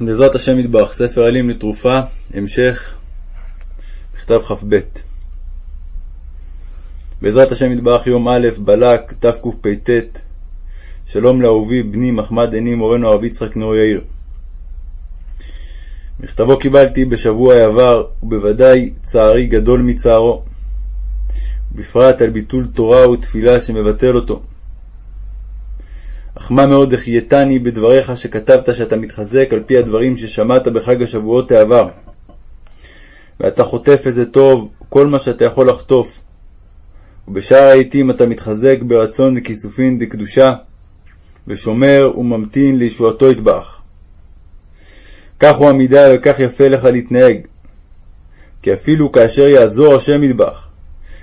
בעזרת השם יתברך, ספר עלים לתרופה, המשך, מכתב כ"ב. בעזרת השם יתברך, יום א', בלק, תקפ"ט, שלום לאהובי בני מחמד עיני מורנו הרב יצחק נאור יאיר. מכתבו קיבלתי בשבוע העבר, ובוודאי צערי גדול מצערו, בפרט על ביטול תורה ותפילה שמבטל אותו. אך מה מאוד החייתני בדבריך שכתבת שאתה מתחזק על פי הדברים ששמעת בחג השבועות העבר. ואתה חוטף איזה טוב, כל מה שאתה יכול לחטוף. ובשאר העתים אתה מתחזק ברצון וכיסופין דקדושה, ושומר וממתין לישועתו יטבח. כך הוא המידה וכך יפה לך להתנהג. כי אפילו כאשר יעזור השם יטבח,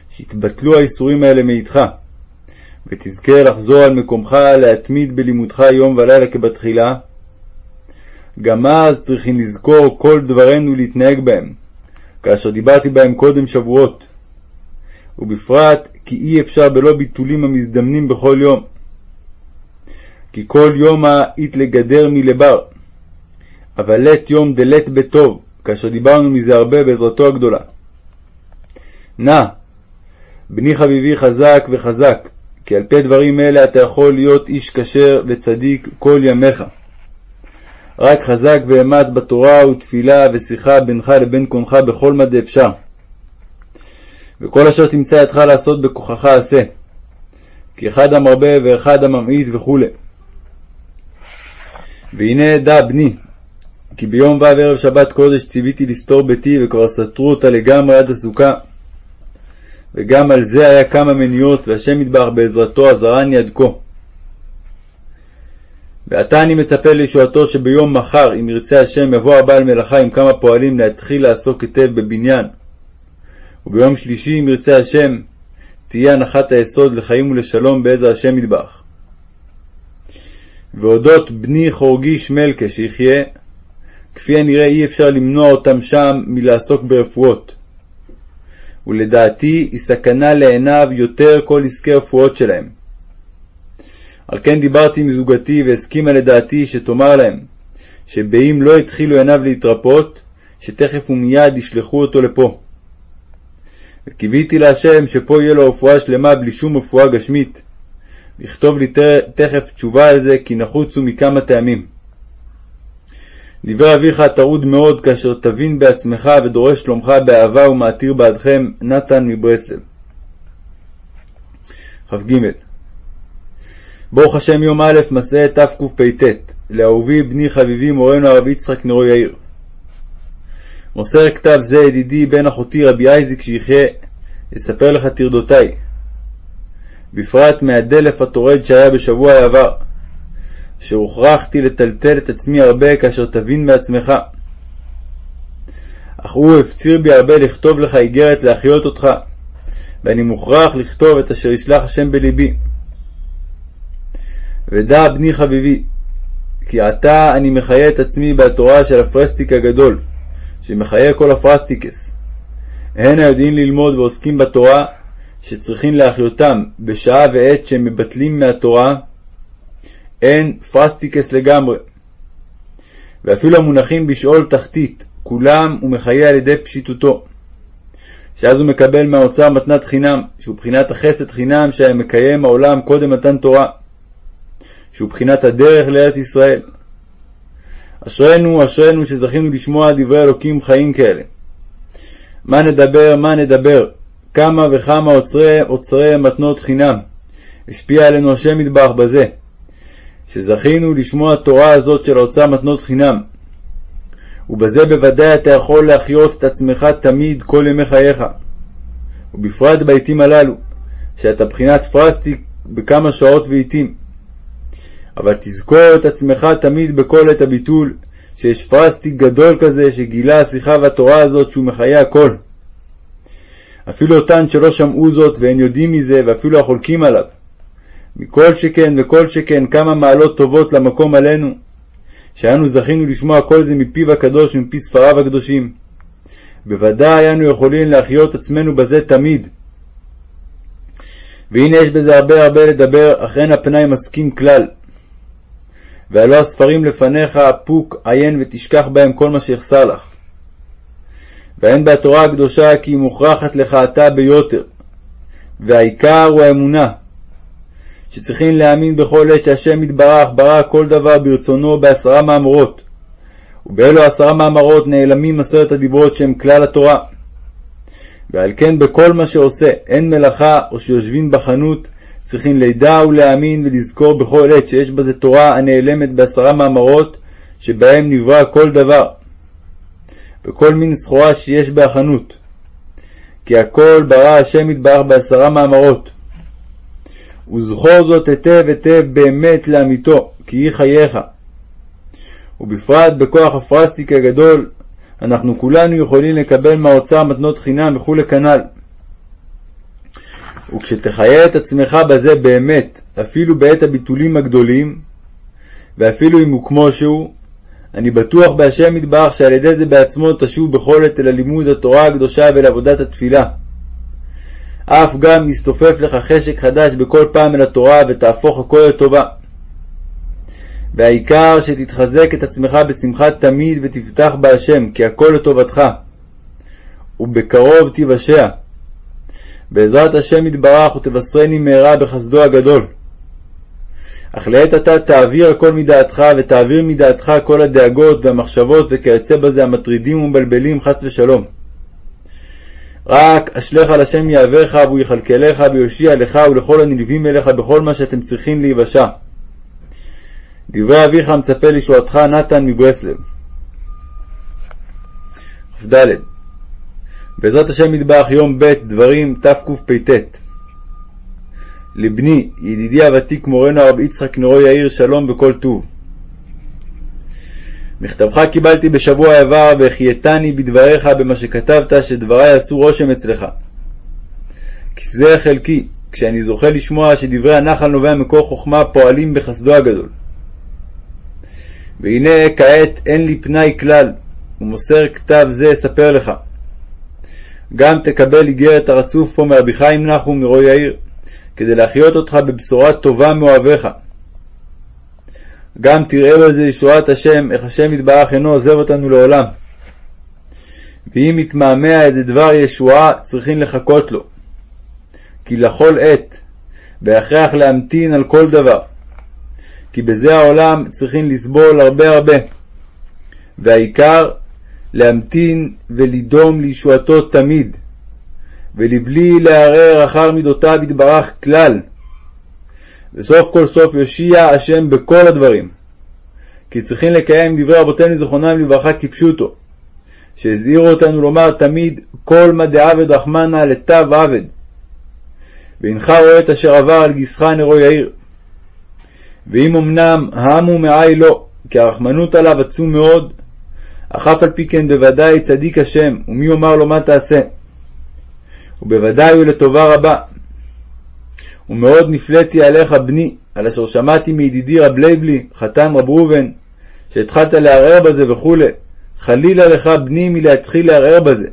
שיתבטלו האיסורים האלה מאיתך, ותזכה לחזור על מקומך להתמיד בלימודך יום ולילה כבתחילה, גם אז צריכים לזכור כל דברינו להתנהג בהם, כאשר דיברתי בהם קודם שבועות, ובפרט כי אי אפשר בלא ביטולים המזדמנים בכל יום. כי כל יומא אית לגדר מלבר, אבל לית יום דלית בטוב, כאשר דיברנו מזה הרבה בעזרתו הגדולה. נא, בני חביבי חזק וחזק, כי על פי דברים אלה אתה יכול להיות איש כשר וצדיק כל ימיך. רק חזק ואמץ בתורה ותפילה ושיחה בינך לבין קונך בכל מד אפשר. וכל אשר תמצא ידך לעשות בכוחך עשה. כי אחד המרבה ואחד הממעיט וכו'. והנה דע בני, כי ביום ו' ערב שבת קודש ציוויתי לסתור ביתי וכבר סתרו אותה לגמרי עד הסוכה. וגם על זה היה כמה מניעות, והשם ידבח בעזרתו עזרני עד כה. ועתה אני מצפה לישועתו שביום מחר, אם ירצה השם, יבוא הבעל מלאכה עם כמה פועלים להתחיל לעסוק היטב בבניין. וביום שלישי, אם ירצה השם, תהיה הנחת היסוד לחיים ולשלום בעזר השם ידבח. ואודות בני חורגי שמלכה שיחיה, כפי הנראה אי אפשר למנוע אותם שם מלעסוק ברפואות. ולדעתי היא סכנה לעיניו יותר כל עסקי רפואות שלהם. על כן דיברתי עם זוגתי והסכימה לדעתי שתאמר להם, שבאם לא התחילו עיניו להתרפות, שתכף ומיד ישלחו אותו לפה. וקיוויתי להשם שפה יהיה לו רפואה שלמה בלי שום רפואה גשמית. לכתוב לי תכף תשובה על זה, כי נחוצו מכמה טעמים. דברי אביך טרוד מאוד כאשר תבין בעצמך ודורש שלומך באהבה ומעתיר בעדכם, נתן מברסלב. כ"ג ברוך השם יום א' מסעי תקפ"ט לאהובי בני חביבי מורנו הרב יצחק נרו יאיר. מוסר כתב זה ידידי בן אחותי רבי אייזיק שיחיה, יספר לך טרדותיי. בפרט מהדלף הטורד שהיה בשבוע העבר. שהוכרחתי לטלטל את עצמי הרבה כאשר תבין מעצמך. אך הוא הפציר בי הרבה לכתוב לך איגרת להחיות אותך, ואני מוכרח לכתוב את אשר ישלח השם בלבי. ודע בני חביבי, כי עתה אני מחיה את עצמי בתורה של הפראסטיק הגדול, שמחיה כל הפראסטיקס. הן היודעים ללמוד ועוסקים בתורה, שצריכים להחיותם בשעה ועת שהם מבטלים מהתורה, הן פראסטיקס לגמרי. ואפילו המונחים בשאול תחתית, כולם הוא מחיה על ידי פשיטותו. שאז הוא מקבל מהאוצר מתנת חינם, שהוא בחינת החסד חינם שהיה מקיים העולם קודם מתן תורה, שהוא בחינת הדרך לארץ ישראל. אשרינו, אשרינו שזכינו לשמוע דברי אלוקים חיים כאלה. מה נדבר, מה נדבר, כמה וכמה אוצרי, אוצרי מתנות חינם. השפיע עלינו השם מטבח בזה. שזכינו לשמוע תורה הזאת של האוצר מתנות חינם. ובזה בוודאי אתה יכול להחיות את עצמך תמיד כל ימי חייך. ובפרט בעתים הללו, שאתה בחינת פראסטיק בכמה שעות ועתים. אבל תזכור את עצמך תמיד בכל עת הביטול, שיש פראסטיק גדול כזה שגילה השיחה והתורה הזאת שהוא מחיה הכל. אפילו אותן שלא שמעו זאת ואין יודעים מזה ואפילו החולקים עליו. מכל שכן וכל שכן כמה מעלות טובות למקום עלינו, שאנו זכינו לשמוע כל זה מפיו הקדוש ומפי ספריו הקדושים. בוודאי אנו יכולים להחיות עצמנו בזה תמיד. והנה יש בזה הרבה הרבה לדבר, אך אין הפנאי מסכים כלל. והלא הספרים לפניך, פוק, עיין ותשכח בהם כל מה שיחסר לך. ואין בתורה הקדושה כי היא מוכרחת לך אתה ביותר, והעיקר הוא האמונה, שצריכים להאמין בכל עת שהשם יתברך ברא כל דבר ברצונו בעשרה מאמרות, ובאלו עשרה מאמרות נעלמים עשרת הדיברות שהם כלל התורה. ועל כן בכל מה שעושה, אין מלאכה או שיושבים בחנות, צריכים לידע ולהאמין ולזכור בכל עת שיש בזה תורה הנעלמת בעשרה מאמרות, שבהם נברא כל דבר, וכל מין סחורה שיש בהחנות. כי הכל ברא השם יתברך בעשרה מאמרות. וזכור זאת היטב היטב באמת לאמיתו, כי היא חייך. ובפרט בכוח הפרסטיק הגדול, אנחנו כולנו יכולים לקבל מהאוצר מתנות חינם וכולי כנ"ל. וכשתחיה את עצמך בזה באמת, אפילו בעת הביטולים הגדולים, ואפילו אם הוא כמו שהוא, אני בטוח בהשם יתברך שעל ידי זה בעצמו תשוב בכל עת אל הלימוד התורה הקדושה ולעבודת התפילה. אף גם יסתופף לך חשק חדש בכל פעם אל התורה ותהפוך הכל לטובה. והעיקר שתתחזק את עצמך בשמחה תמיד ותפתח בהשם, כי הכל לטובתך. ובקרוב תיוושע. בעזרת השם יתברך ותבשרני מהרה בחסדו הגדול. אך לעת עתה תעביר הכל מדעתך, ותעביר מדעתך כל הדאגות והמחשבות וכיוצא בזה המטרידים ומבלבלים חס ושלום. רק אשליך על השם יהבך, והוא יכלכלך ויושיע לך ולכל הנלווים אליך בכל מה שאתם צריכים להיוושע. דברי אביך מצפה לישועתך נתן מברסלב. כ"ד בעזרת השם מטבח יום ב' דברים תקפ"ט לבני, ידידי הוותיק מורנו הרב יצחק נרו יאיר שלום וכל טוב. מכתבך קיבלתי בשבוע עבר והחייתני בדבריך במה שכתבת שדברי עשו רושם אצלך. כי זה חלקי, כשאני זוכה לשמוע שדברי הנחל נובע מקור חוכמה פועלים בחסדו הגדול. והנה כעת אין לי פנאי כלל, ומוסר כתב זה אספר לך. גם תקבל איגרת הרצוף פה מרבי חיים נחום מרוי יאיר, כדי להחיות אותך בבשורה טובה מאוהביך. גם תראה בזה ישועת השם, איך השם יתברך אינו עוזב אותנו לעולם. ואם מתמהמה איזה דבר ישועה, צריכים לחכות לו. כי לכל עת, בהכרח להמתין על כל דבר. כי בזה העולם צריכים לסבול הרבה הרבה. והעיקר, להמתין ולדום לישועתו תמיד, ולבלי לערער אחר מידותיו יתברך כלל. וסוף כל סוף יושיע השם בכל הדברים. כי צריכים לקיים דברי רבותינו זיכרונם לברכה כפשוטו, שהזהירו אותנו לומר תמיד כל מה דעבד רחמנא לתו עבד. והנך רואה את אשר עבר על גיסך נרו יאיר. ואם אמנם העמו מעי לא, כי הרחמנות עליו עצום מאוד, אך אף על פי כן בוודאי צדיק השם, ומי יאמר לו מה תעשה? ובוודאי הוא לטובה רבה. ומאוד נפלאתי עליך בני, על אשר שמעתי מידידי רב לייבלי, חתן רב ראובן, שהתחלת לערער בזה וכולי. חלילה לך בני מלהתחיל לערער בזה.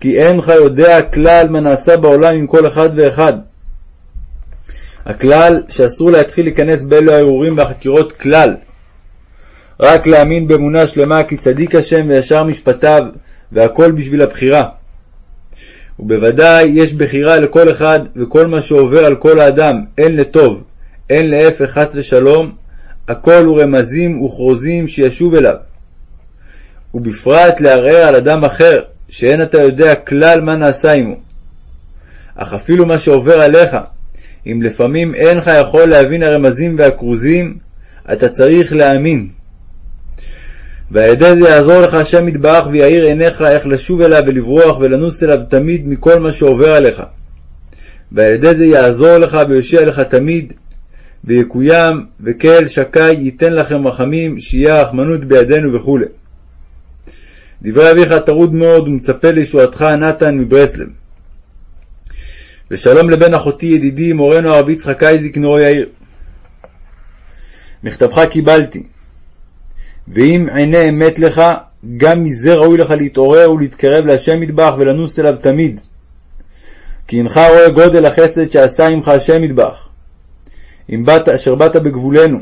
כי אינך יודע כלל מה נעשה בעולם עם כל אחד ואחד. הכלל שאסור להתחיל להיכנס באלו הערעורים והחקירות כלל. רק להאמין באמונה שלמה כי צדיק השם וישר משפטיו, והכל בשביל הבחירה. ובוודאי יש בחירה לכל אחד, וכל מה שעובר על כל האדם, הן לטוב, הן להפך חס ושלום, הכל הוא רמזים וכרוזים שישוב אליו. ובפרט לערער על אדם אחר, שאין אתה יודע כלל מה נעשה עמו. אך אפילו מה שעובר עליך, אם לפעמים אינך יכול להבין הרמזים והכרוזים, אתה צריך להאמין. ועל ידי זה יעזור לך השם יתברך ויאיר עיניך איך לשוב אליו ולברוח ולנוס אליו תמיד מכל מה שעובר עליך. ועל ידי זה יעזור לך ויושיע לך תמיד, ויקוים, וקהל שקי ייתן לכם רחמים, שיהיה הרחמנות בידינו וכו'. דברי אביך טרוד מאוד ומצפה לישועתך נתן מברסלב. ושלום לבן אחותי ידידי מורנו הרב יצחק אייזיק נורו יאיר. מכתבך קיבלתי, ואם עיני אמת לך, גם מזה ראוי לך להתעורר ולהתקרב להשם מטבח ולנוס אליו תמיד. כי אינך רואה גודל החסד שעשה עמך השם מטבח. אם באת אשר באת בגבולנו,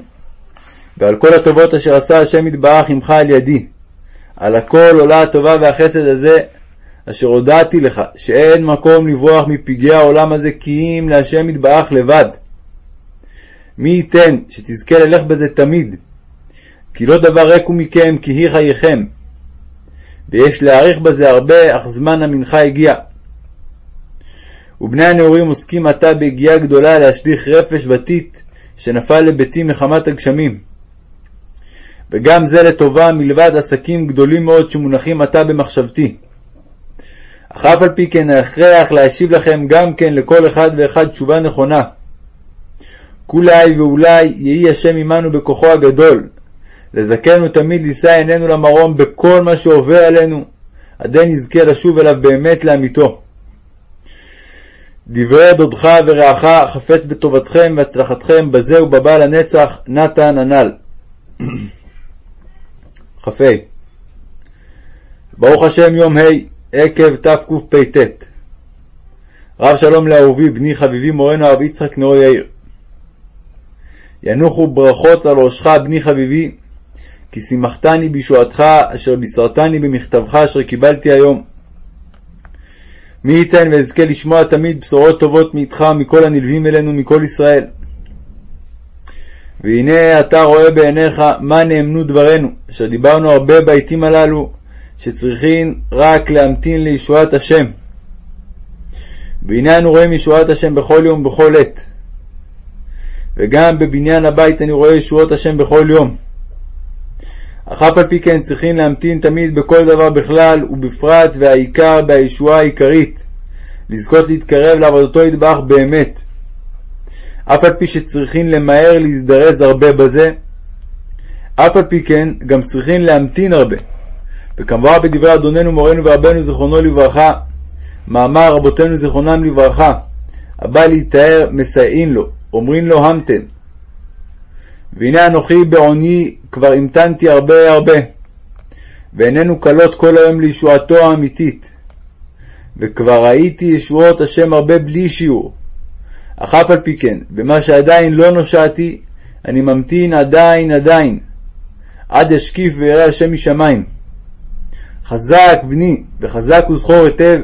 ועל כל הטובות אשר עשה השם יתברך עמך על ידי. על הכל עולה הטובה והחסד הזה, אשר הודעתי לך, שאין מקום לברוח מפגעי העולם הזה, כי אם להשם יתברך לבד. מי ייתן שתזכה ללך בזה תמיד, כי לא דבר ריק הוא מכם, כי היא חייכם. ויש להאריך בזה הרבה, אך זמן המנחה הגיע. ובני הנעורים עוסקים עתה בהגיעה גדולה להשליך רפש בתית שנפל לביתי מחמת הגשמים. וגם זה לטובה מלבד עסקים גדולים מאוד שמונחים עתה במחשבתי. אך אף על פי כן ההכרח להשיב לכם גם כן לכל אחד ואחד תשובה נכונה. כולי ואולי יהי השם עמנו בכוחו הגדול, לזכנו תמיד לישא עינינו למרום בכל מה שעובר עלינו, עדי נזכה לשוב אליו באמת לאמיתו. דברי דודך ורעך חפץ בטובתכם והצלחתכם בזה ובבא לנצח, נתן הנ"ל. כ"ה. ברוך השם יום ה' עקב תקפ"ט. רב שלום לאהובי בני חביבי מורנו הרב יצחק נאור יאיר. ינוחו ברכות על ראשך בני חביבי כי שימחתני בישועתך אשר בישרתני במכתבך אשר קיבלתי היום. מי ייתן ואזכה לשמוע תמיד בשורות טובות מאיתך מכל הנלווים אלינו מכל ישראל. והנה אתה רואה בעיניך מה נאמנו דברינו, אשר דיברנו הרבה בעתים הללו, שצריכים רק להמתין לישועת השם. והנה אנו רואים ישועת השם בכל יום ובכל עת. וגם בבניין הבית אני רואה ישועות השם בכל יום. אך אף על פי כן צריכים להמתין תמיד בכל דבר בכלל, ובפרט והעיקר בישועה העיקרית, לזכות להתקרב לעבודתו ידבח באמת. אף על פי שצריכים למהר להזדרז הרבה בזה, אף על פי כן גם צריכים להמתין הרבה. וכמובן בדברי אדוננו מורנו ורבנו זיכרונו לברכה, מאמר רבותינו זיכרונם לברכה, הבא להיטהר מסייעין לו, אומרים לו המתן. והנה אנוכי בעוני כבר המתנתי הרבה הרבה, ואיננו קלות כל היום לישועתו האמיתית. וכבר ראיתי ישועות השם הרבה בלי שיעור. אך אף על פי כן, במה שעדיין לא נושעתי, אני ממתין עדיין עדיין, עד ישקיף ויראה השם משמיים. חזק בני, וחזק וזכור היטב,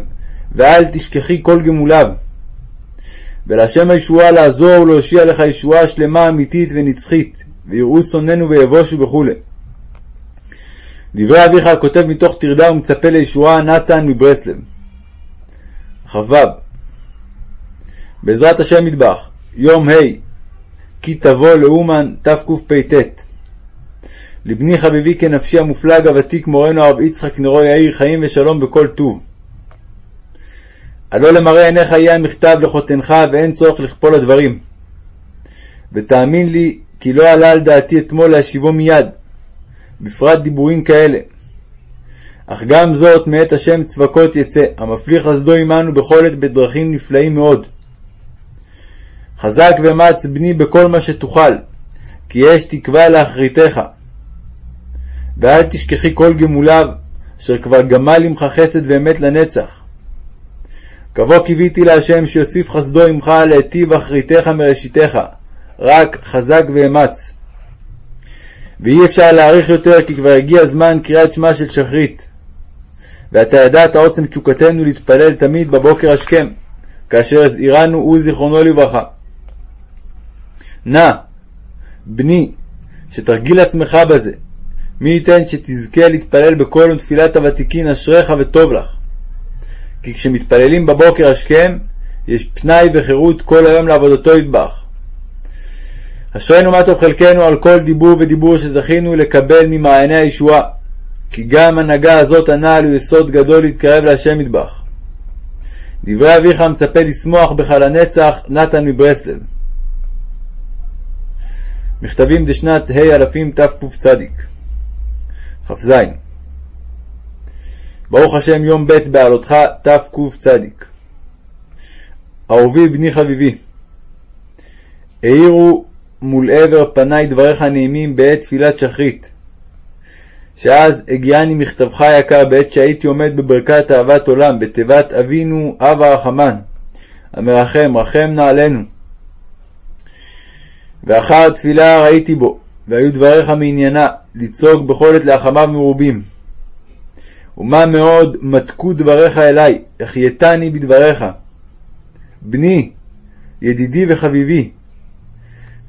ואל תשכחי כל גמוליו. ולהשם הישועה לעזור ולהושיע לך ישועה שלמה אמיתית ונצחית, ויראו שונאינו ויבושו וכו'. דברי אביך כותב מתוך טרדה ומצפה לישועה נתן מברסלב. כ"ו בעזרת השם מטבח, יום ה' כי תבוא לאומן תקפ"ט לבני חביבי כנפשי המופלג הוותיק מורנו הרב יצחק נרו יאיר חיים ושלום בכל טוב. הלא למראה עיניך יהיה המכתב לחותנך ואין צורך לכפול הדברים. ותאמין לי כי לא עלה על דעתי אתמול להשיבו מיד, בפרט דיבורים כאלה. אך גם זאת מאת השם צבקות יצא, המפליא חסדו עמנו בכל עת בדרכים נפלאים מאוד. חזק ואמץ בני בכל מה שתוכל, כי יש תקווה לאחריתך. ואל תשכחי כל גמוליו, אשר כבר גמל עמך חסד ואמת לנצח. כבוא קיוויתי להשם שיוסיף חסדו עמך להיטיב אחריתך מראשיתך, רק חזק ואמץ. ואי אפשר להאריך יותר, כי כבר הגיע זמן קריאת שמע של שחרית. ואתה ידעת עוצם תשוקתנו להתפלל תמיד בבוקר השכם, כאשר הזהירנו הוא זיכרונו לברכה. נא, בני, שתרגיל עצמך בזה. מי ייתן שתזכה להתפלל בכל יום תפילת הוותיקין, אשריך וטוב לך. כי כשמתפללים בבוקר השכם, יש פנאי וחירות כל היום לעבודתו ידבח. אשרינו מה טוב חלקנו על כל דיבור ודיבור שזכינו לקבל ממעייני הישועה, כי גם הנהגה הזאת הנ"ל הוא יסוד גדול להתקרב להשם מטבח. דברי אביך מצפה לשמוח בך לנצח, נתן מברסלב. מכתבים דשנת ה' אלפים תקצ. כ"ז ברוך השם יום ב' בעלותך תקצ. אהובי בני חביבי, האירו מול עבר פניי דבריך הנעימים בעת תפילת שחרית, שאז הגיעני מכתבך היקר בעת שהייתי עומד בברכת אהבת עולם, בתיבת אבינו אב הרחמן, המרחם, רחם נא עלינו. ואחר תפילה ראיתי בו, והיו דבריך מעניינה, לצעוק בכל עת להחמיו מרובים. ומה מאוד מתקו דבריך אלי, החייתני בדבריך. בני, ידידי וחביבי,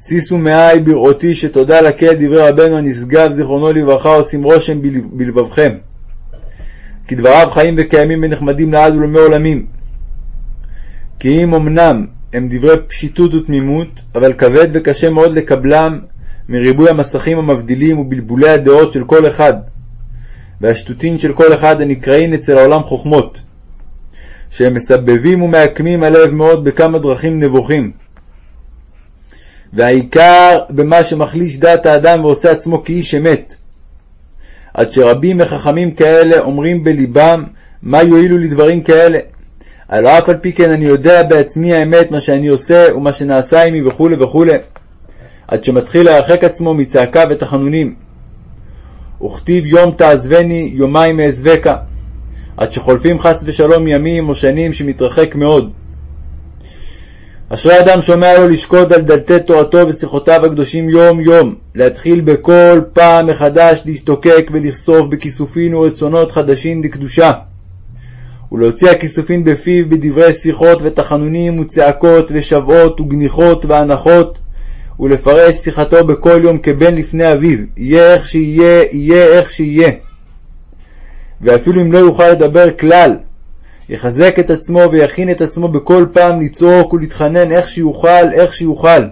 שישו מאי בראותי שתודה לקהל דברי רבנו הנשגב זיכרונו לברכה עושים רושם בלבבכם. כי דבריו חיים וקיימים ונחמדים לעד ולמי עולמים. כי אם אמנם הם דברי פשיטות ותמימות, אבל כבד וקשה מאוד לקבלם מריבוי המסכים המבדילים ובלבולי הדעות של כל אחד, והשטותין של כל אחד הנקראים אצל העולם חוכמות, שהם מסבבים ומעקמים הלב מאוד בכמה דרכים נבוכים. והעיקר במה שמחליש דעת האדם ועושה עצמו כאיש אמת. עד שרבים מחכמים כאלה אומרים בלבם, מה יועילו לי דברים כאלה? הלא אף על פי כן אני יודע בעצמי האמת מה שאני עושה ומה שנעשה עמי וכו' וכו', עד שמתחיל להרחק עצמו מצעקה ותחנונים. וכתיב יום תעזבני, יומיים אעזבקה, עד שחולפים חס ושלום ימים או שנים שמתרחק מאוד. אשרי אדם שומע לו לשקוד על דלתי תורתו ושיחותיו הקדושים יום יום, להתחיל בכל פעם מחדש להשתוקק ולכסוף בכיסופין ורצונות חדשים לקדושה. ולהוציא הכיסופין בפיו בדברי שיחות ותחנונים וצעקות ושבעות וגניחות והנחות, ולפרש שיחתו בכל יום כבן לפני אביו, יהיה איך שיהיה, יהיה איך שיהיה. ואפילו אם לא יוכל לדבר כלל, יחזק את עצמו ויכין את עצמו בכל פעם לצעוק ולהתחנן איך שיוכל, איך שיוכל.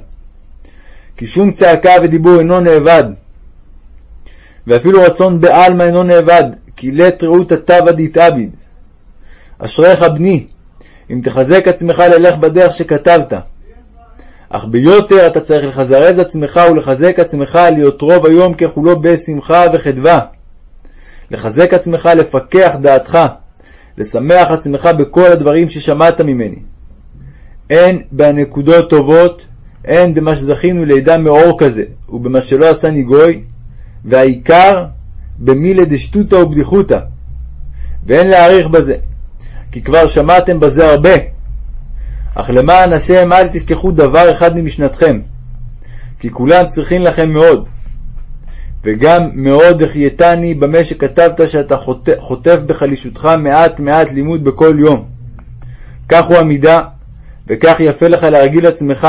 כי שום צעקה ודיבור אינו נאבד. ואפילו רצון בעלמא אינו נאבד, כי לית רעות התווה דתעביד. אשריך בני, אם תחזק עצמך ללך בדרך שכתבת. אך ביותר אתה צריך לחזרז עצמך ולחזק עצמך להיות רוב היום ככולו בשמחה וחדווה. לחזק עצמך לפקח דעתך, לשמח עצמך בכל הדברים ששמעת ממני. הן בנקודות טובות, הן במה שזכינו לידע מאור כזה, ובמה שלא עשני גוי, והעיקר במילי דשטותא ובדיחותא. ואין להעריך בזה, כי כבר שמעתם בזה הרבה. אך למען השם אל תשכחו דבר אחד ממשנתכם, כי כולם צריכים לכם מאוד. וגם מאוד החייתני במה שכתבת שאתה חוטף בחלישותך מעט מעט לימוד בכל יום. כך הוא המידה, וכך יפה לך להרגיל עצמך,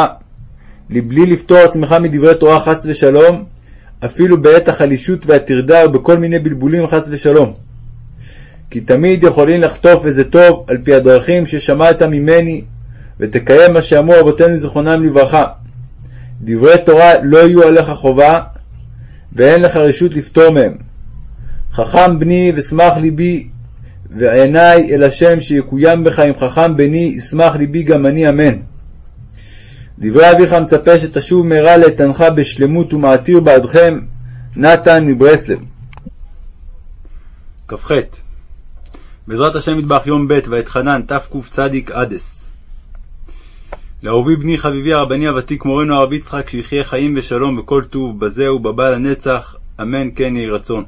לבלי לפטור עצמך מדברי תורה חס ושלום, אפילו בעת החלישות והטרדה ובכל מיני בלבולים חס ושלום. כי תמיד יכולים לחטוף איזה טוב על פי הדרכים ששמעת ממני, ותקיים מה שאמרו אבותינו זיכרונם לברכה. דברי תורה לא יהיו עליך חובה, ואין לך רשות לפטור מהם. חכם בני ושמח ליבי, ועיניי אל השם שיקוים בך עם חכם בני, ישמח ליבי גם אני אמן. דברי אביך מצפה שתשוב מהרה לאיתנך בשלמות ומעתיר בעדכם, נתן מברסלב. כ"ח בעזרת השם מטבח יום ב' ואתחנן תקצ עדס לאהובי בני חביבי הרבני הוותיק מורנו הרב יצחק שיחיה חיים ושלום וכל טוב בזה ובבא לנצח אמן כן יהי רצון.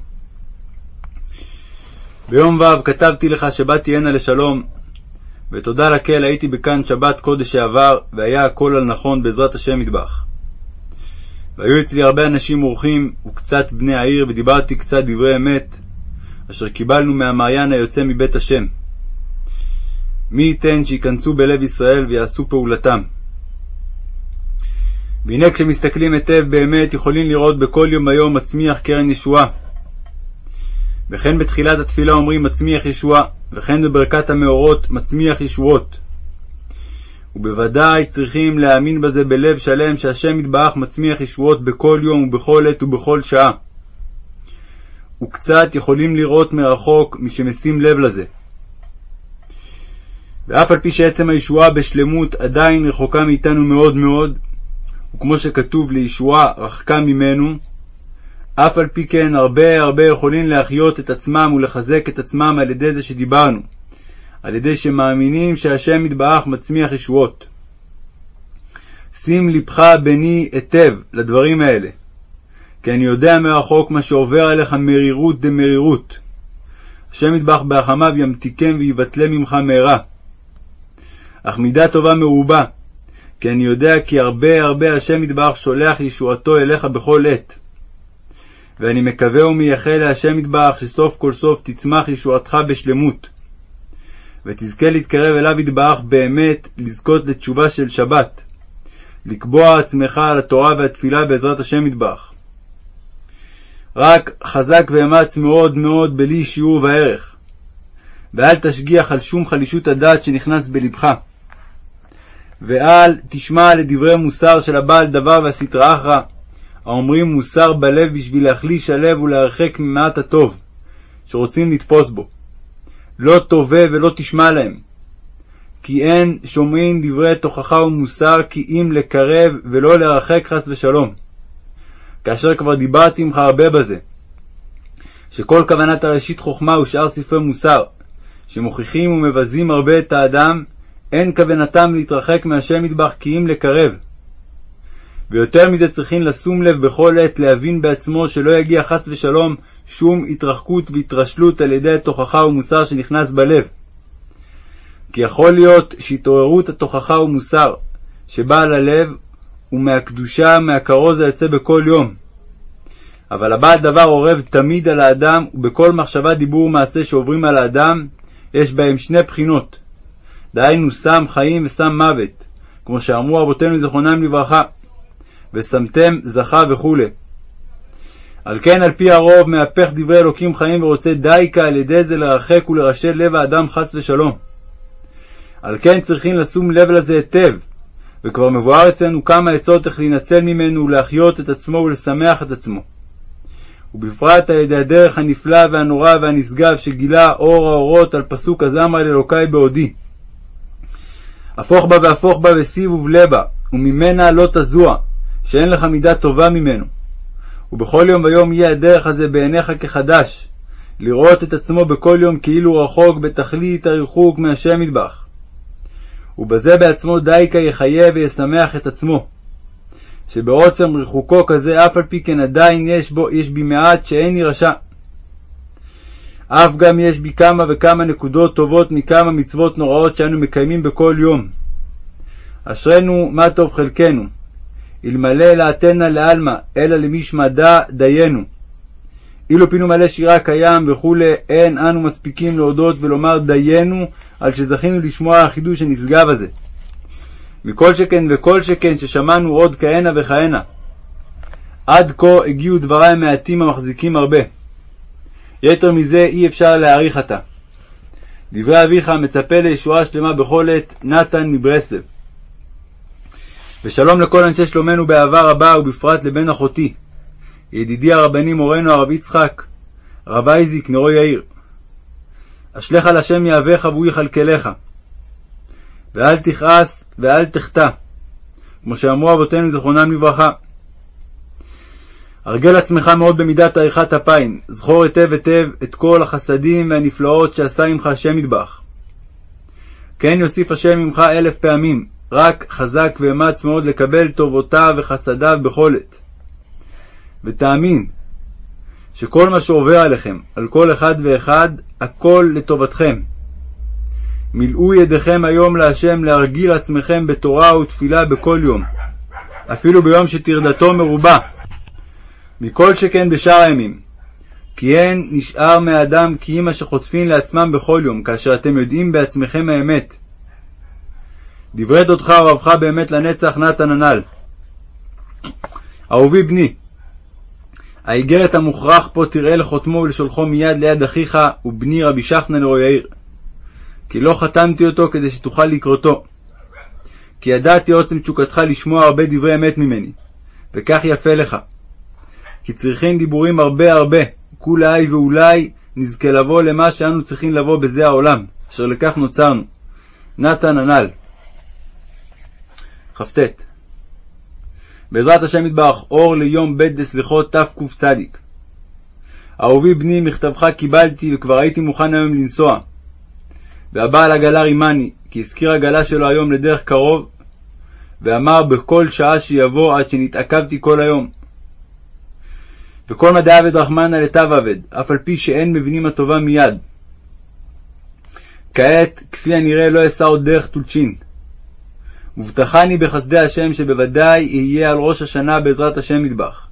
ביום ו' כתבתי לך שבאתי הנה לשלום ותודה לקהל הייתי בכאן שבת קודש שעבר והיה הכל על נכון בעזרת השם מטבח. והיו אצלי הרבה אנשים אורחים וקצת בני העיר ודיברתי קצת דברי אמת אשר קיבלנו מהמעיין היוצא מבית השם. מי ייתן שייכנסו בלב ישראל ויעשו פעולתם. והנה כשמסתכלים היטב באמת יכולים לראות בכל יום היום מצמיח קרן ישועה. וכן בתחילת התפילה אומרים מצמיח ישועה, וכן בברכת המאורות מצמיח ישועות. ובוודאי צריכים להאמין בזה בלב שלם שהשם יתברך מצמיח ישועות בכל יום ובכל עת ובכל שעה. וקצת יכולים לראות מרחוק משמשים לב לזה. ואף על פי שעצם הישועה בשלמות עדיין רחוקה מאיתנו מאוד מאוד, וכמו שכתוב לישועה רחקה ממנו, אף על פי כן הרבה הרבה יכולים להחיות את עצמם ולחזק את עצמם על ידי זה שדיברנו, על ידי שמאמינים שהשם יתברך מצמיח ישועות. שים לבך בני היטב לדברים האלה, כי אני יודע מרחוק מה שעובר עליך מרירות דמרירות. השם יטבח בהחמיו ימתיקם ויבטלם ממך מהרה. אך מידה טובה מרובה, כי אני יודע כי הרבה הרבה השם יטבח שולח ישועתו אליך בכל עת. ואני מקווה ומייחל להשם יתברך שסוף כל סוף תצמח ישועתך בשלמות, ותזכה להתקרב אליו יתברך באמת לזכות לתשובה של שבת, לקבוע עצמך על התורה והתפילה בעזרת השם יתברך. רק חזק ואמץ מאוד מאוד בלי שיעור וערך, ואל תשגיח על שום חלישות הדעת שנכנס בלבך. ואל תשמע לדברי מוסר של הבעל דבר והסטרא אחרא, האומרים מוסר בלב בשביל להחליש הלב ולהרחק ממעט הטוב, שרוצים לתפוס בו. לא תובע ולא תשמע להם. כי אין שומעים דברי תוכחה ומוסר כי אם לקרב ולא לרחק חס ושלום. כאשר כבר דיברתי עמך הרבה בזה, שכל כוונת הראשית חוכמה ושאר ספרי מוסר, שמוכיחים ומבזים הרבה את האדם, אין כוונתם להתרחק מהשם מטבח כי אם לקרב. ויותר מזה צריכים לשום לב בכל עת להבין בעצמו שלא יגיע חס ושלום שום התרחקות והתרשלות על ידי התוכחה ומוסר שנכנס בלב. כי יכול להיות שהתעוררות התוכחה ומוסר שבאה ללב הוא מהקדושה, מהכרוז היוצא בכל יום. אבל הבא דבר עורב תמיד על האדם, ובכל מחשבה, דיבור ומעשה שעוברים על האדם, יש בהם שני בחינות. דהיינו, סם חיים וסם מוות, כמו שאמרו רבותינו זיכרונם לברכה, ושמתם זכה וכו'. על כן, על פי הרוב, מהפך דברי אלוקים חיים ורוצה דייקה על ידי זה לרחק ולרשל לב האדם חס ושלום. על כן צריכים לשום לב לזה היטב, וכבר מבואר אצלנו כמה עצות איך להינצל ממנו ולהחיות את עצמו ולשמח את עצמו. ובפרט על ידי הדרך הנפלא והנורא והנשגב שגילה אור האורות על פסוק הזמר אל אלוקי בעודי. הפוך בה והפוך בה וסיב ובלבה, וממנה לא תזוע, שאין לך מידה טובה ממנו. ובכל יום ויום יהיה הדרך הזה בעיניך כחדש, לראות את עצמו בכל יום כאילו רחוק בתכלית הריחוק מהשם מטבח. ובזה בעצמו דייקה יחיה וישמח את עצמו. שבעוצם ריחוקו כזה אף על פי כן עדיין יש בו, יש בי מעט שאין רשע. אף גם יש בי כמה וכמה נקודות טובות מכמה מצוות נוראות שאנו מקיימים בכל יום. אשרינו מה טוב חלקנו, אלמלא לעתנה לעלמא, אלא למי שמדע דיינו. אילו פינו מלא שירה קיים וכולי, אין אנו מספיקים להודות ולומר דיינו על שזכינו לשמוע החידוש הנשגב הזה. מכל שכן וכל שכן ששמענו עוד כהנה וכהנה. עד כה הגיעו דברי המעטים המחזיקים הרבה. יתר מזה אי אפשר להעריך עתה. דברי אביך מצפה לישועה שלמה בכל עת, נתן מברסלב. ושלום לכל אנשי שלומנו באהבה רבה, ובפרט לבן אחותי, ידידי הרבני מורנו הרב יצחק, רב אייזיק נרו יאיר. אשליך על השם יהבך והוא יכלכלך. ואל תכעס ואל תחטא, כמו שאמרו אבותינו זכרונם לברכה. הרגל עצמך מאוד במידת עריכת אפיים, זכור היטב היטב את כל החסדים והנפלאות שעשה עמך השם ידבח. כן יוסיף השם עמך אלף פעמים, רק חזק ואמץ מאוד לקבל טובותיו וחסדיו בכל עת. ותאמין שכל מה שעובר עליכם, על כל אחד ואחד, הכל לטובתכם. מילאו ידיכם היום להשם להרגיל עצמכם בתורה ותפילה בכל יום, אפילו ביום שטרדתו מרובה, מכל שכן בשאר הימים. כי אין נשאר מהאדם כי אם אשר חוטפין לעצמם בכל יום, כאשר אתם יודעים בעצמכם האמת. דברי דודך ורבך באמת לנצח נתן הנ"ל. אהובי בני, האיגרת המוכרח פה תראה לחותמו ולשולחו מיד ליד אחיך ובני רבי שחנן לרועי יאיר. כי לא חתמתי אותו כדי שתוכל לקרותו. כי ידעתי עוצם תשוקתך לשמוע הרבה דברי אמת ממני, וכך יפה לך. כי צריכים דיבורים הרבה הרבה, כולי ואולי נזכה לבוא למה שאנו צריכים לבוא בזה העולם, אשר לכך נוצרנו. נתן הנ"ל. כ"ט בעזרת השם יתברך, אור ליום ב' דסליחות תקצ. אהובי בני, מכתבך קיבלתי וכבר הייתי מוכן היום לנסוע. והבעל עגלה רימני, כי הזכיר עגלה שלו היום לדרך קרוב, ואמר בכל שעה שיבוא עד שנתעכבתי כל היום. וכל מדעי עבד רחמנא לטב עבד, אף על פי שאין מבינים הטובה מיד. כעת, כפי הנראה, לא אשא עוד דרך טולצ'ין. ובטחני בחסדי השם שבוודאי יהיה על ראש השנה בעזרת השם מטבח.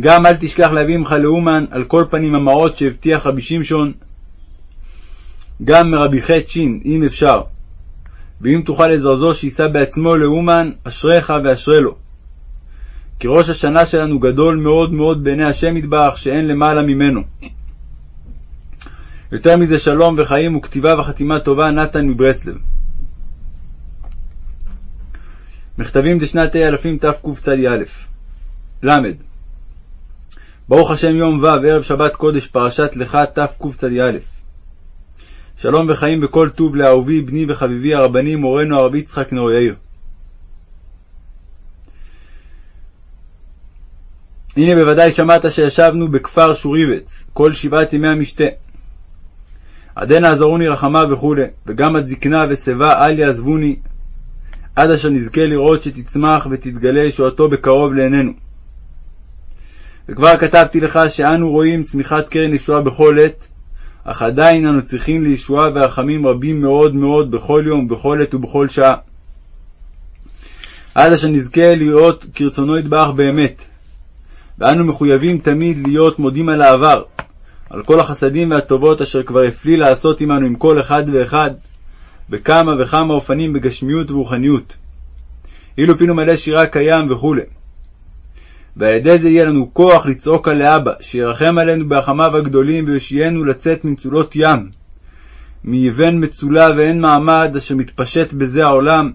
גם אל תשכח להביא עמך לאומן על כל פנים המעות שהבטיח רבי שמשון, גם מרבי ח' ש', אם אפשר. ואם תוכל לזרזו שיישא בעצמו לאומן, אשריך ואשרי לו. כי ראש השנה שלנו גדול מאוד מאוד בעיני השם יתברך, שאין למעלה ממנו. יותר מזה שלום וחיים וכתיבה וחתימה טובה נתן מברסלב. מכתבים דשנת אלפים תקצ"א ל. ברוך השם יום ו' ערב שבת קודש פרשת לך תקצ"א שלום וחיים וכל טוב לאהובי בני וחביבי הרבני מורנו הרב יצחק נאו יאיר הנה בוודאי שמעת שישבנו בכפר שוריבץ כל שבעת ימי המשתה עדנה עזרוני רחמה וכו', וגם עד זקנה ושיבה אל יעזבוני, עד אשר נזכה לראות שתצמח ותתגלה ישועתו בקרוב לעינינו. וכבר כתבתי לך שאנו רואים צמיחת קרן ישועה בכל עת, אך עדיין אנו צריכים לישועה ורחמים רבים מאוד מאוד בכל יום, בכל עת ובכל שעה. עד אשר נזכה לראות כרצונו יתברך באמת. ואנו מחויבים תמיד להיות מודים על העבר, על כל החסדים והטובות אשר כבר הפליא לעשות עמנו עם כל אחד ואחד, בכמה וכמה אופנים בגשמיות ורוחניות. אילו פינו מלא שירה קיים וכו'. ועל ידי זה יהיה לנו כוח לצעוק על לאבא, שירחם עלינו בהחמיו הגדולים ויושיענו לצאת ממצולות ים, מאבן מצולה ואין מעמד אשר מתפשט בזה העולם,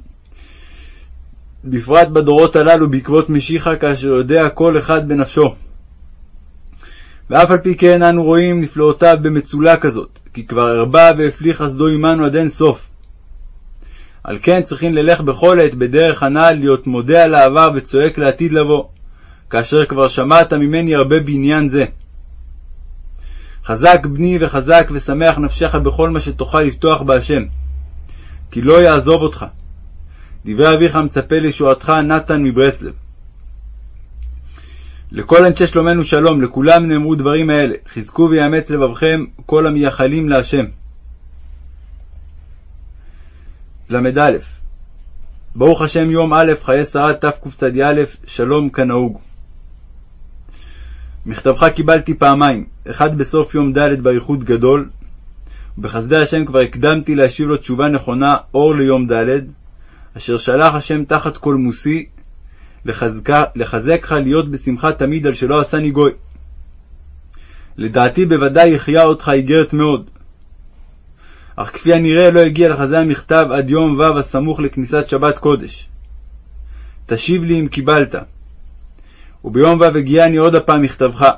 בפרט בדורות הללו בעקבות משיחה, כאשר יודע כל אחד בנפשו. ואף על פי כן אנו רואים נפלאותיו במצולה כזאת, כי כבר הרבה והפליא חסדו עמנו עד אין סוף. על כן צריכים ללך בכל עת בדרך הנ"ל להיות מודה על העבר וצועק לעתיד לבוא, כאשר כבר שמעת ממני הרבה בעניין זה. חזק בני וחזק ושמח נפשך בכל מה שתוכל לפתוח בהשם, כי לא יעזוב אותך. דברי אביך מצפה לישועתך נתן מברסלב. לכל אנשי שלומנו שלום, לכולם נאמרו דברים האלה, חזקו ויאמץ לבבכם כל המייחלים להשם. ל"א ברוך השם יום א' חיי שרה תקצ"א שלום כנהוג. מכתבך קיבלתי פעמיים, אחד בסוף יום ד' באיחוד גדול, ובחסדי השם כבר הקדמתי להשיב לו תשובה נכונה אור ליום ד', אשר שלח השם תחת כל מוסי, לחזקך להיות בשמחה תמיד על שלא עשני גוי. לדעתי בוודאי החיה אותך איגרת מאוד. אך כפי הנראה לא הגיע לך זה המכתב עד יום ו' הסמוך לכניסת שבת קודש. תשיב לי אם קיבלת. וביום ו' הגיעני עוד הפעם מכתבך.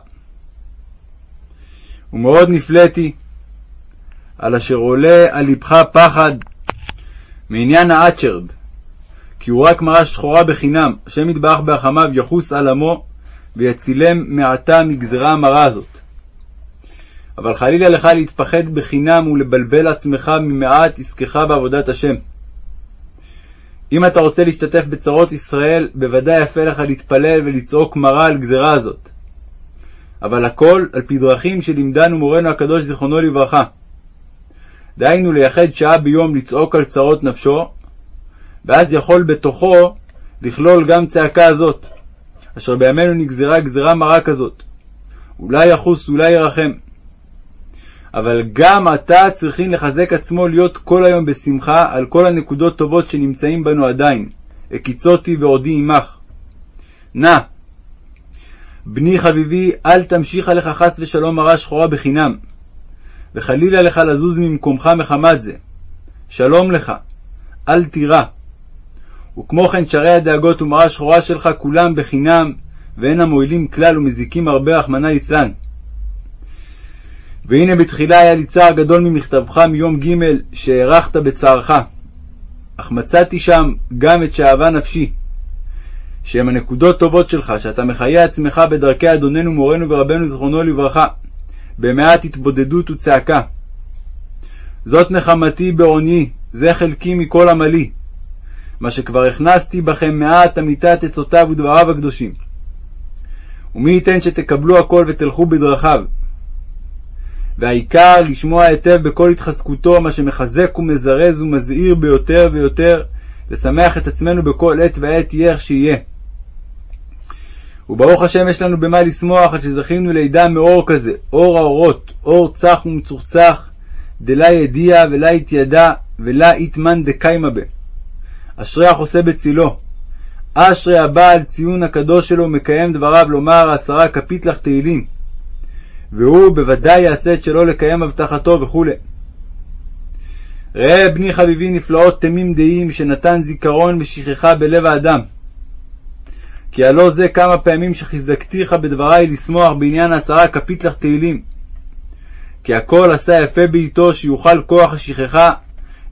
ומאוד נפלאתי על אשר עולה על לבך פחד מעניין האצ'רד, כי הוא רק מראה שחורה בחינם, השם יתברך בהחמיו יחוס על עמו, ויצילם מעתה מגזרה המרה הזאת. אבל חלילה לך להתפחד בחינם ולבלבל עצמך ממעט עסקך בעבודת השם. אם אתה רוצה להשתתף בצרות ישראל, בוודאי יפה לך להתפלל ולצעוק מרה על גזרה הזאת. אבל הכל על פי דרכים שלימדנו מורנו הקדוש זיכרונו לברכה. דהיינו לייחד שעה ביום לצעוק על צרות נפשו, ואז יכול בתוכו לכלול גם צעקה הזאת, אשר בימינו נגזרה גזרה מרה כזאת. אולי יחוס, אולי ירחם. אבל גם עתה צריכים לחזק עצמו להיות כל היום בשמחה על כל הנקודות טובות שנמצאים בנו עדיין. הקיצותי ועודי עמך. נא, בני חביבי, אל תמשיך עליך חס ושלום מרה שחורה בחינם, וחלילה לך לזוז ממקומך מחמת זה. שלום לך, אל תירא. וכמו כן שרי הדאגות ומראה שחורה שלך כולם בחינם, ואין המועילים כלל ומזיקים הרבה, רחמנא ליצלן. והנה בתחילה היה לי צער גדול ממכתבך מיום ג' שהארכת בצערך. אך מצאתי שם גם את שאהבה נפשי, שהם הנקודות טובות שלך, שאתה מחיה עצמך בדרכי אדוננו מורנו ורבנו זכרונו לברכה, במעט התבודדות וצעקה. זאת נחמתי בעוני, זה חלקי מכל עמלי. מה שכבר הכנסתי בכם מעט אמיתת עצותיו ודבריו הקדושים. ומי ייתן שתקבלו הכל ותלכו בדרכיו. והעיקר לשמוע היטב בכל התחזקותו, מה שמחזק ומזרז ומזהיר ביותר ויותר, לשמח את עצמנו בכל עת ועת יהיה איך שיהיה. וברוך השם יש לנו במה לשמוח עד שזכינו לידע מאור כזה, אור האורות, אור צח ומצוחצח, דלה ידיע ולה יתידע ולה יתמן דקיימה בה. אשרי החוסה בצילו. אשרי הבעל ציון הקדוש שלו מקיים דבריו לומר עשרה כפית לך תהילים. והוא בוודאי יעשה את שלו לקיים הבטחתו וכו'. ראה בני חביבי נפלאות תמים דעים שנתן זיכרון ושכחה בלב האדם. כי הלא זה כמה פעמים שחיזקתיך בדברי לשמוח בעניין העשרה כפית לך תהילים. כי הכל עשה יפה בעתו שיוכל כוח השכחה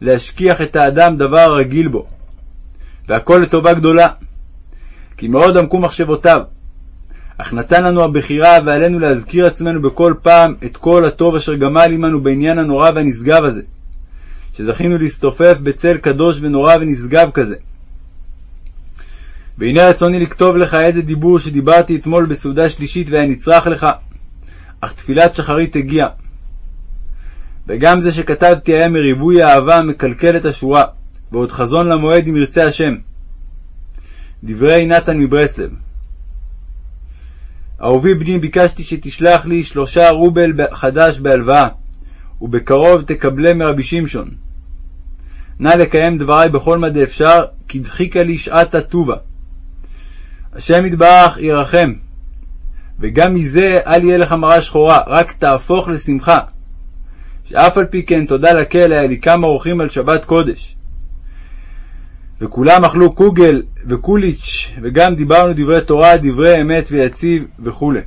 להשכיח את האדם דבר הרגיל בו. והכל לטובה גדולה. כי מאוד עמקו מחשבותיו. אך נתן לנו הבחירה ועלינו להזכיר עצמנו בכל פעם את כל הטוב אשר גמל עמנו בעניין הנורא והנשגב הזה. שזכינו להסתופף בצל קדוש ונורא ונשגב כזה. והנה רצוני לכתוב לך איזה דיבור שדיברתי אתמול בסעודה שלישית והיה נצרך לך, אך תפילת שחרית הגיעה. וגם זה שכתבתי היה מריבוי האהבה המקלקל את השורה, ועוד חזון למועד אם ירצה השם. דברי נתן מברסלב אהובי בני ביקשתי שתשלח לי שלושה רובל חדש בהלוואה, ובקרוב תקבלה מרבי שמשון. נא לקיים דברי בכל מה דאפשר, כי דחיקה לי שעת הטובה. השם יתברך ירחם, וגם מזה אל יהיה לך מראה שחורה, רק תהפוך לשמחה. שאף על פי כן תודה לקל היה לי כמה אורחים על שבת קודש. וכולם אכלו קוגל וקוליץ', וגם דיברנו דברי תורה, דברי אמת ויציב וכולי.